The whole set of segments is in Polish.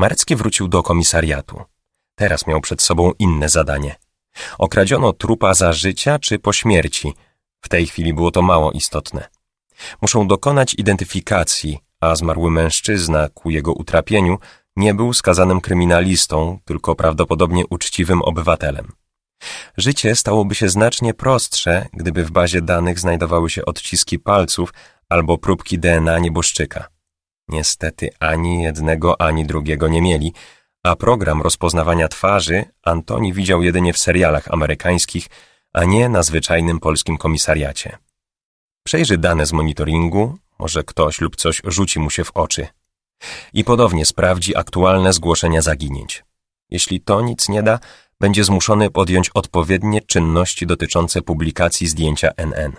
Marecki wrócił do komisariatu. Teraz miał przed sobą inne zadanie. Okradziono trupa za życia czy po śmierci. W tej chwili było to mało istotne. Muszą dokonać identyfikacji, a zmarły mężczyzna ku jego utrapieniu nie był skazanym kryminalistą, tylko prawdopodobnie uczciwym obywatelem. Życie stałoby się znacznie prostsze, gdyby w bazie danych znajdowały się odciski palców albo próbki DNA nieboszczyka. Niestety ani jednego, ani drugiego nie mieli, a program rozpoznawania twarzy Antoni widział jedynie w serialach amerykańskich, a nie na zwyczajnym polskim komisariacie. Przejrzy dane z monitoringu, może ktoś lub coś rzuci mu się w oczy. I ponownie sprawdzi aktualne zgłoszenia zaginięć. Jeśli to nic nie da, będzie zmuszony podjąć odpowiednie czynności dotyczące publikacji zdjęcia NN.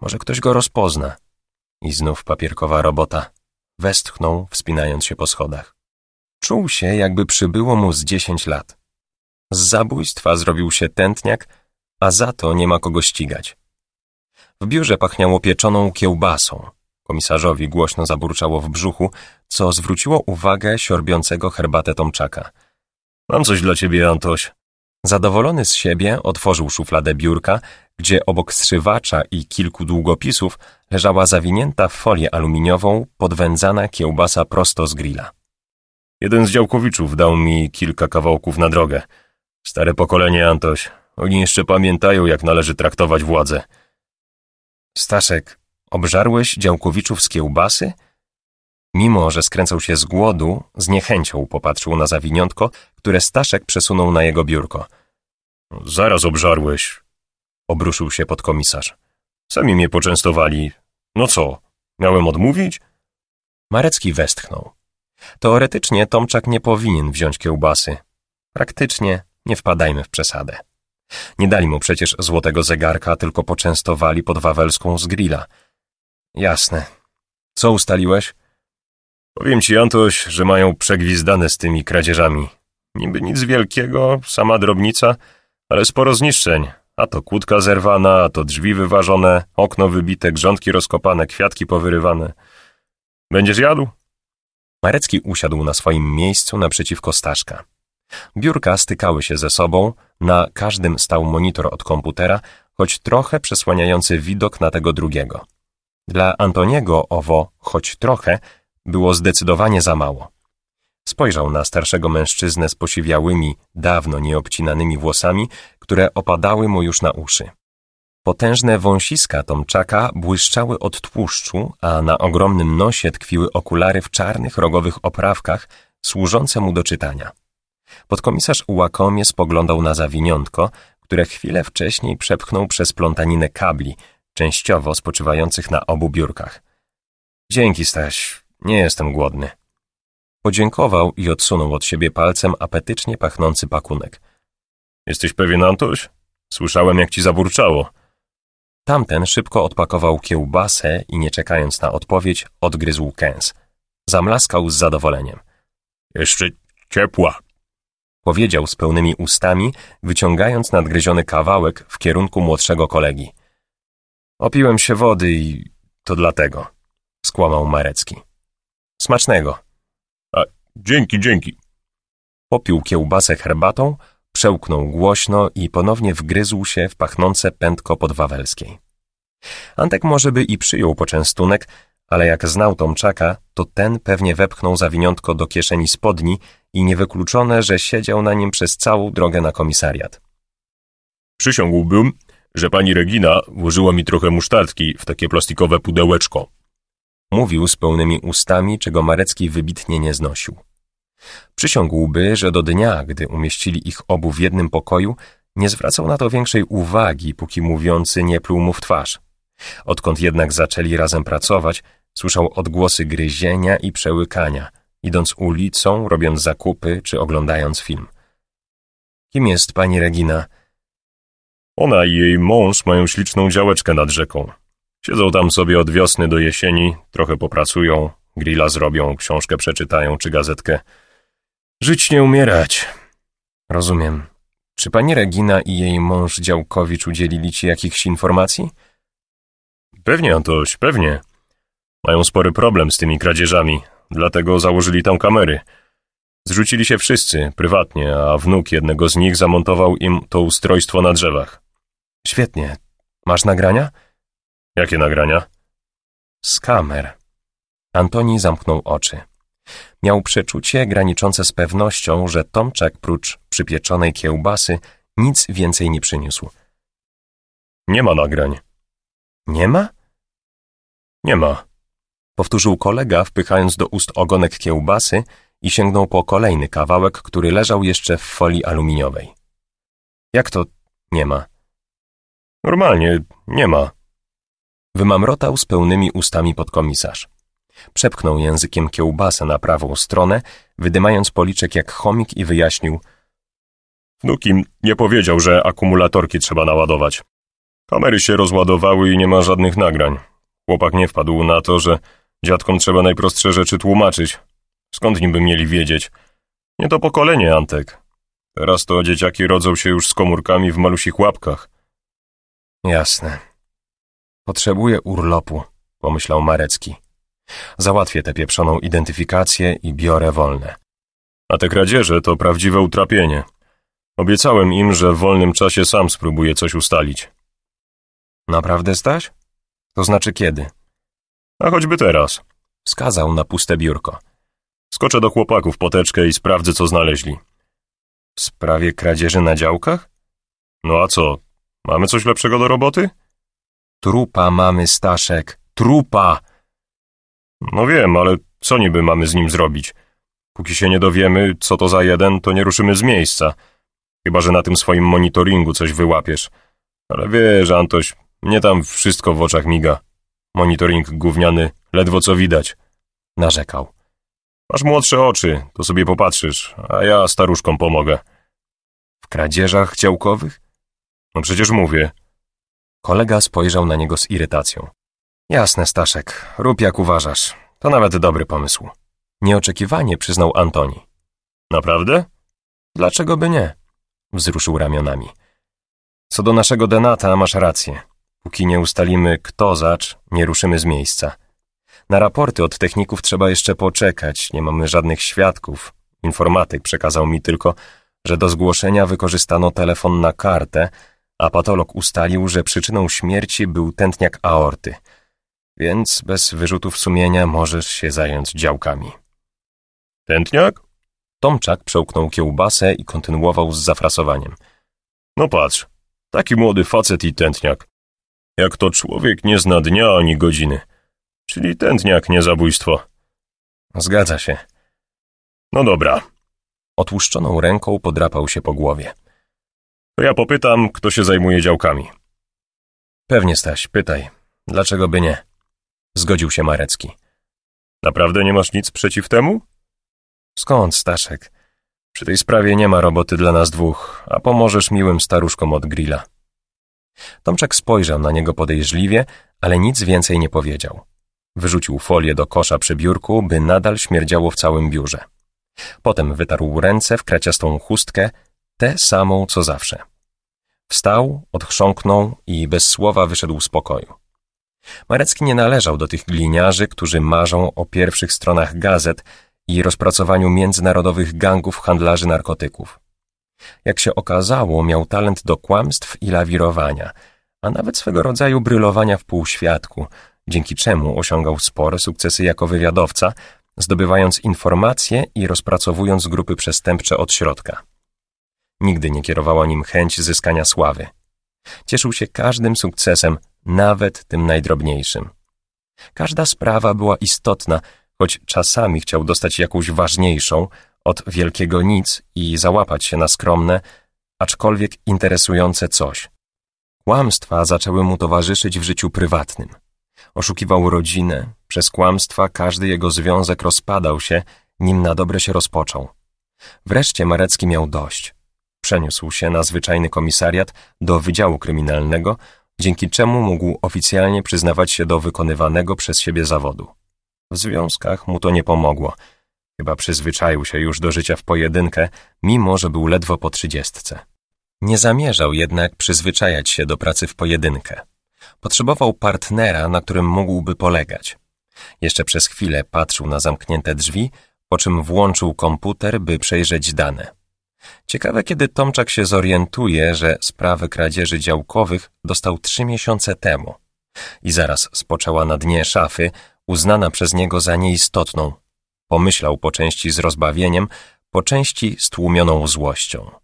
Może ktoś go rozpozna. I znów papierkowa robota. Westchnął, wspinając się po schodach. Czuł się, jakby przybyło mu z dziesięć lat. Z zabójstwa zrobił się tętniak, a za to nie ma kogo ścigać. W biurze pachniało pieczoną kiełbasą. Komisarzowi głośno zaburczało w brzuchu, co zwróciło uwagę siorbiącego herbatę Tomczaka. Mam coś dla ciebie, Antoś. Zadowolony z siebie otworzył szufladę biurka, gdzie obok strzywacza i kilku długopisów leżała zawinięta w folię aluminiową podwędzana kiełbasa prosto z grilla. Jeden z działkowiczów dał mi kilka kawałków na drogę. Stare pokolenie, Antoś. Oni jeszcze pamiętają, jak należy traktować władzę. Staszek, obżarłeś działkowiczów z kiełbasy? Mimo, że skręcał się z głodu, z niechęcią popatrzył na zawiniątko, które Staszek przesunął na jego biurko. Zaraz obżarłeś, obruszył się podkomisarz. Sami mnie poczęstowali. No co, miałem odmówić? Marecki westchnął. Teoretycznie Tomczak nie powinien wziąć kiełbasy. Praktycznie nie wpadajmy w przesadę. Nie dali mu przecież złotego zegarka, tylko poczęstowali pod wawelską z grilla. Jasne. Co ustaliłeś? Powiem ci, Antoś, że mają przegwizdane z tymi kradzieżami. Niby nic wielkiego, sama drobnica, ale sporo zniszczeń. A to kłódka zerwana, a to drzwi wyważone, okno wybite, grządki rozkopane, kwiatki powyrywane. Będziesz jadł? Marecki usiadł na swoim miejscu naprzeciwko Staszka. Biurka stykały się ze sobą, na każdym stał monitor od komputera, choć trochę przesłaniający widok na tego drugiego. Dla Antoniego owo, choć trochę, było zdecydowanie za mało. Spojrzał na starszego mężczyznę z posiwiałymi, dawno nieobcinanymi włosami, które opadały mu już na uszy. Potężne wąsiska Tomczaka błyszczały od tłuszczu, a na ogromnym nosie tkwiły okulary w czarnych rogowych oprawkach, służące mu do czytania. Podkomisarz łakomie spoglądał na zawiniątko, które chwilę wcześniej przepchnął przez plątaninę kabli, częściowo spoczywających na obu biurkach. Dzięki, Staś, nie jestem głodny. Podziękował i odsunął od siebie palcem apetycznie pachnący pakunek. Jesteś pewien, Antoś? Słyszałem, jak ci zaburczało. Tamten szybko odpakował kiełbasę i nie czekając na odpowiedź, odgryzł kęs. Zamlaskał z zadowoleniem. Jeszcze ciepła, powiedział z pełnymi ustami, wyciągając nadgryziony kawałek w kierunku młodszego kolegi. Opiłem się wody i to dlatego, skłamał Marecki. Smacznego. A, dzięki, dzięki. Popił kiełbasę herbatą, przełknął głośno i ponownie wgryzł się w pachnące pętko podwawelskiej. Antek może by i przyjął poczęstunek, ale jak znał Tomczaka, to ten pewnie wepchnął zawiniątko do kieszeni spodni i niewykluczone, że siedział na nim przez całą drogę na komisariat. Przysiągłbym, że pani Regina włożyła mi trochę musztardki w takie plastikowe pudełeczko. Mówił z pełnymi ustami, czego Marecki wybitnie nie znosił. Przysiągłby, że do dnia, gdy umieścili ich obu w jednym pokoju, nie zwracał na to większej uwagi, póki mówiący nie pluł mu w twarz. Odkąd jednak zaczęli razem pracować, słyszał odgłosy gryzienia i przełykania, idąc ulicą, robiąc zakupy czy oglądając film. Kim jest pani Regina? Ona i jej mąż mają śliczną działeczkę nad rzeką. Siedzą tam sobie od wiosny do jesieni, trochę popracują, grilla zrobią, książkę przeczytają czy gazetkę. Żyć nie umierać. Rozumiem. Czy pani Regina i jej mąż Działkowicz udzielili ci jakichś informacji? Pewnie, Antoś, pewnie. Mają spory problem z tymi kradzieżami, dlatego założyli tam kamery. Zrzucili się wszyscy, prywatnie, a wnuk jednego z nich zamontował im to ustrojstwo na drzewach. Świetnie. Masz nagrania? Jakie nagrania? Z kamer. Antoni zamknął oczy. Miał przeczucie graniczące z pewnością, że Tomczak prócz przypieczonej kiełbasy nic więcej nie przyniósł. Nie ma nagrań. Nie ma? Nie ma. Powtórzył kolega, wpychając do ust ogonek kiełbasy i sięgnął po kolejny kawałek, który leżał jeszcze w folii aluminiowej. Jak to nie ma? Normalnie, nie ma. Wymamrotał z pełnymi ustami podkomisarz. Przepchnął językiem kiełbasę na prawą stronę, wydymając policzek jak chomik i wyjaśnił. Nukim nie powiedział, że akumulatorki trzeba naładować. Kamery się rozładowały i nie ma żadnych nagrań. Chłopak nie wpadł na to, że dziadkom trzeba najprostsze rzeczy tłumaczyć. Skąd niby mieli wiedzieć? Nie to pokolenie, Antek. Teraz to dzieciaki rodzą się już z komórkami w malusich łapkach. Jasne. Potrzebuję urlopu, pomyślał Marecki. Załatwię tę pieprzoną identyfikację i biorę wolne. A te kradzieże to prawdziwe utrapienie. Obiecałem im, że w wolnym czasie sam spróbuję coś ustalić. Naprawdę, Staś? To znaczy kiedy? A choćby teraz. Wskazał na puste biurko. Skoczę do chłopaków poteczkę i sprawdzę, co znaleźli. W sprawie kradzieży na działkach? No a co? Mamy coś lepszego do roboty? Trupa mamy, Staszek. Trupa! No wiem, ale co niby mamy z nim zrobić? Póki się nie dowiemy, co to za jeden, to nie ruszymy z miejsca. Chyba, że na tym swoim monitoringu coś wyłapiesz. Ale wiesz, Antoś, mnie tam wszystko w oczach miga. Monitoring gówniany, ledwo co widać. Narzekał. Masz młodsze oczy, to sobie popatrzysz, a ja staruszkom pomogę. W kradzieżach działkowych? No przecież mówię. Kolega spojrzał na niego z irytacją. Jasne, Staszek, rób jak uważasz. To nawet dobry pomysł. Nieoczekiwanie przyznał Antoni. Naprawdę? Dlaczego by nie? Wzruszył ramionami. Co do naszego denata, masz rację. Póki nie ustalimy, kto zacz, nie ruszymy z miejsca. Na raporty od techników trzeba jeszcze poczekać, nie mamy żadnych świadków. Informatyk przekazał mi tylko, że do zgłoszenia wykorzystano telefon na kartę, a patolog ustalił, że przyczyną śmierci był tętniak aorty. Więc bez wyrzutów sumienia możesz się zająć działkami. Tętniak? Tomczak przełknął kiełbasę i kontynuował z zafrasowaniem. No patrz, taki młody facet i tętniak. Jak to człowiek nie zna dnia ani godziny. Czyli tętniak, nie zabójstwo. Zgadza się. No dobra. Otłuszczoną ręką podrapał się po głowie. To ja popytam, kto się zajmuje działkami. Pewnie, Staś, pytaj. Dlaczego by nie? Zgodził się Marecki. Naprawdę nie masz nic przeciw temu? Skąd, Staszek? Przy tej sprawie nie ma roboty dla nas dwóch, a pomożesz miłym staruszkom od grilla. Tomczak spojrzał na niego podejrzliwie, ale nic więcej nie powiedział. Wyrzucił folię do kosza przy biurku, by nadal śmierdziało w całym biurze. Potem wytarł ręce w kraciastą chustkę, tę samą co zawsze. Wstał, odchrząknął i bez słowa wyszedł z pokoju. Marecki nie należał do tych gliniarzy, którzy marzą o pierwszych stronach gazet i rozpracowaniu międzynarodowych gangów handlarzy narkotyków. Jak się okazało, miał talent do kłamstw i lawirowania, a nawet swego rodzaju brylowania w półświadku, dzięki czemu osiągał spore sukcesy jako wywiadowca, zdobywając informacje i rozpracowując grupy przestępcze od środka. Nigdy nie kierowała nim chęć zyskania sławy. Cieszył się każdym sukcesem, nawet tym najdrobniejszym. Każda sprawa była istotna, choć czasami chciał dostać jakąś ważniejszą od wielkiego nic i załapać się na skromne, aczkolwiek interesujące coś. Kłamstwa zaczęły mu towarzyszyć w życiu prywatnym. Oszukiwał rodzinę, przez kłamstwa każdy jego związek rozpadał się, nim na dobre się rozpoczął. Wreszcie Marecki miał dość. Przeniósł się na zwyczajny komisariat do Wydziału Kryminalnego, dzięki czemu mógł oficjalnie przyznawać się do wykonywanego przez siebie zawodu. W związkach mu to nie pomogło. Chyba przyzwyczaił się już do życia w pojedynkę, mimo że był ledwo po trzydziestce. Nie zamierzał jednak przyzwyczajać się do pracy w pojedynkę. Potrzebował partnera, na którym mógłby polegać. Jeszcze przez chwilę patrzył na zamknięte drzwi, po czym włączył komputer, by przejrzeć dane. Ciekawe, kiedy Tomczak się zorientuje, że sprawę kradzieży działkowych dostał trzy miesiące temu i zaraz spoczęła na dnie szafy, uznana przez niego za nieistotną. Pomyślał po części z rozbawieniem, po części stłumioną złością.